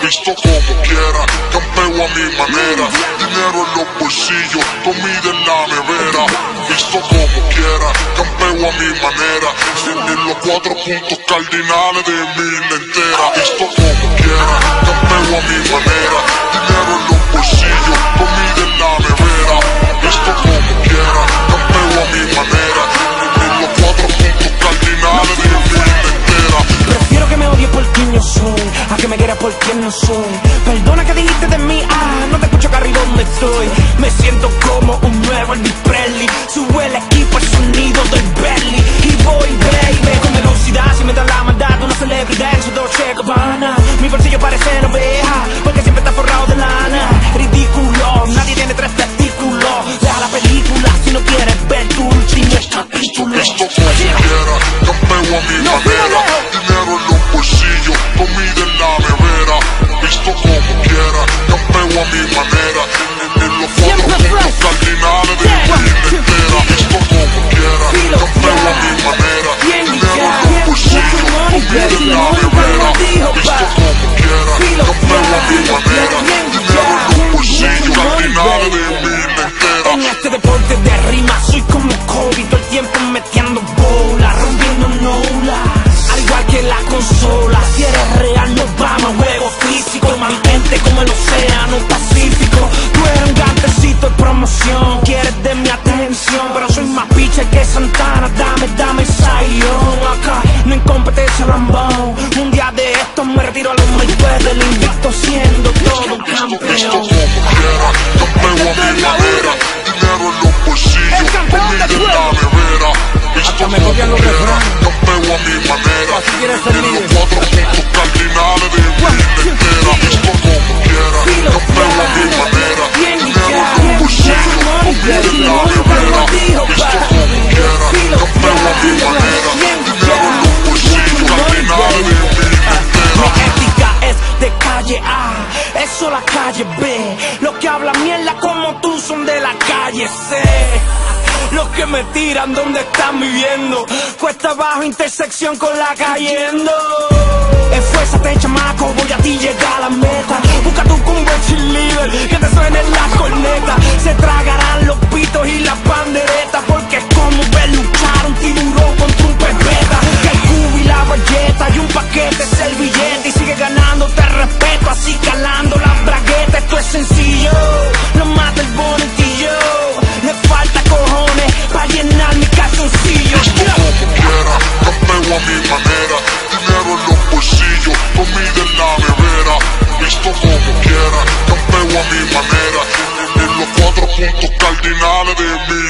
Visto como quiera, campeo a mi manera. Dinero en los bolsillos, comida en la nevera. Visto como quiera, campeo a mi manera. En los cuatro puntos cardinales de mi entera. Visto como quiera, soy A que me quieras por quien no soy. Perdona que dijiste de mí Ah, no te escucho Carrie donde estoy. Me siento como un nuevo Elvis Presley Sube el equipo el sonido del Bentley Y voy baby Con velocidad. Si me da la maldad Una celebridad en su Dolce Gabbana Mi bolsillo parece oveja Porque siempre está forrado de lana. Ridículo, nadie tiene tres testículos. Deja la película si no quieres ver tu último capítulo comida en la nevera. Visto como quiera, campeo a mi manera. En, en los Siempre puntos fresh. cardinales de mi entera. Visto como quiera, campeo a mi manera. Dinero en los bolsillos, comida en la nevera. como Visto como quiera, campeo a mi manera. Dinero en los bolsillos, cardinales de mi entera. En este deporte de rima soy como Kobe Todo el tiempo metiendo juego físico Mantente como el océano Pacífico. Tú eres un gantecito de promoción Quieres de mi atención Pero soy más pitcher que Santana Dame, dame sayón Acá no en competencia lambón Un día de estos me retiro a los Mayweather El invicto siendo todo un campeón. Dinero en los bolsillos, comida del en la nevera. Eso la calle B. Los que hablan mierda como tú son de la calle C. Los que me tiran donde están viviendo. Cuesta abajo, intersección con la cayendo. Esfuérzate, chamaco, voy a ti llegar a la meta. Busca tu un buen que te suenen las cornetas. Mi manera. Dinero en los bolsillos, comida en la nevera. Visto como quiera, campeo a mi manera. En los cuatro puntos cardinales de mi